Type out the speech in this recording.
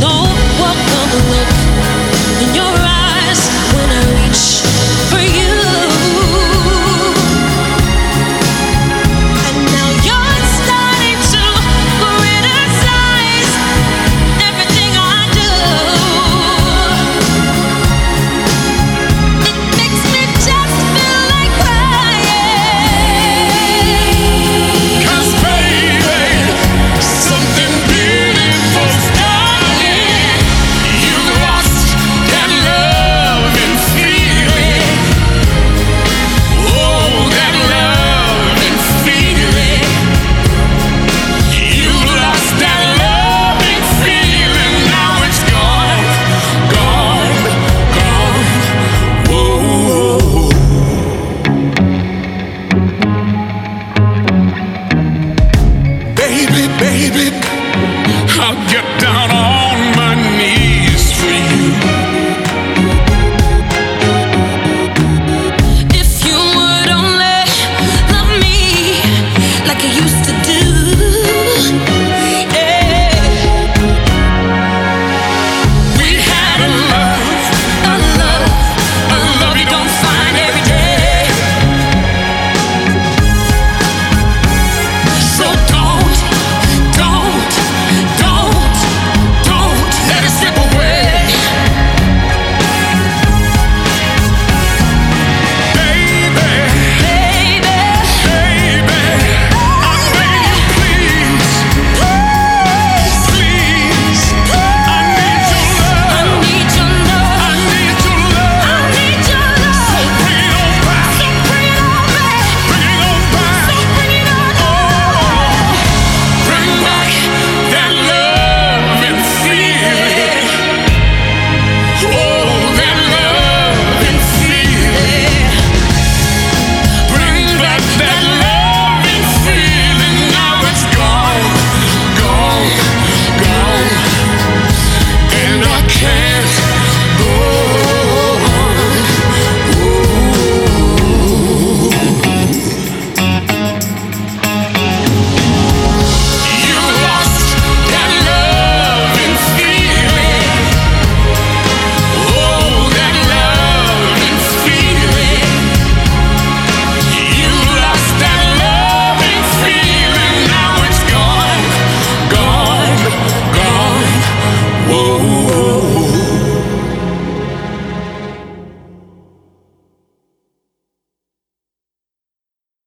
no baby.